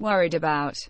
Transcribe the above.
worried about.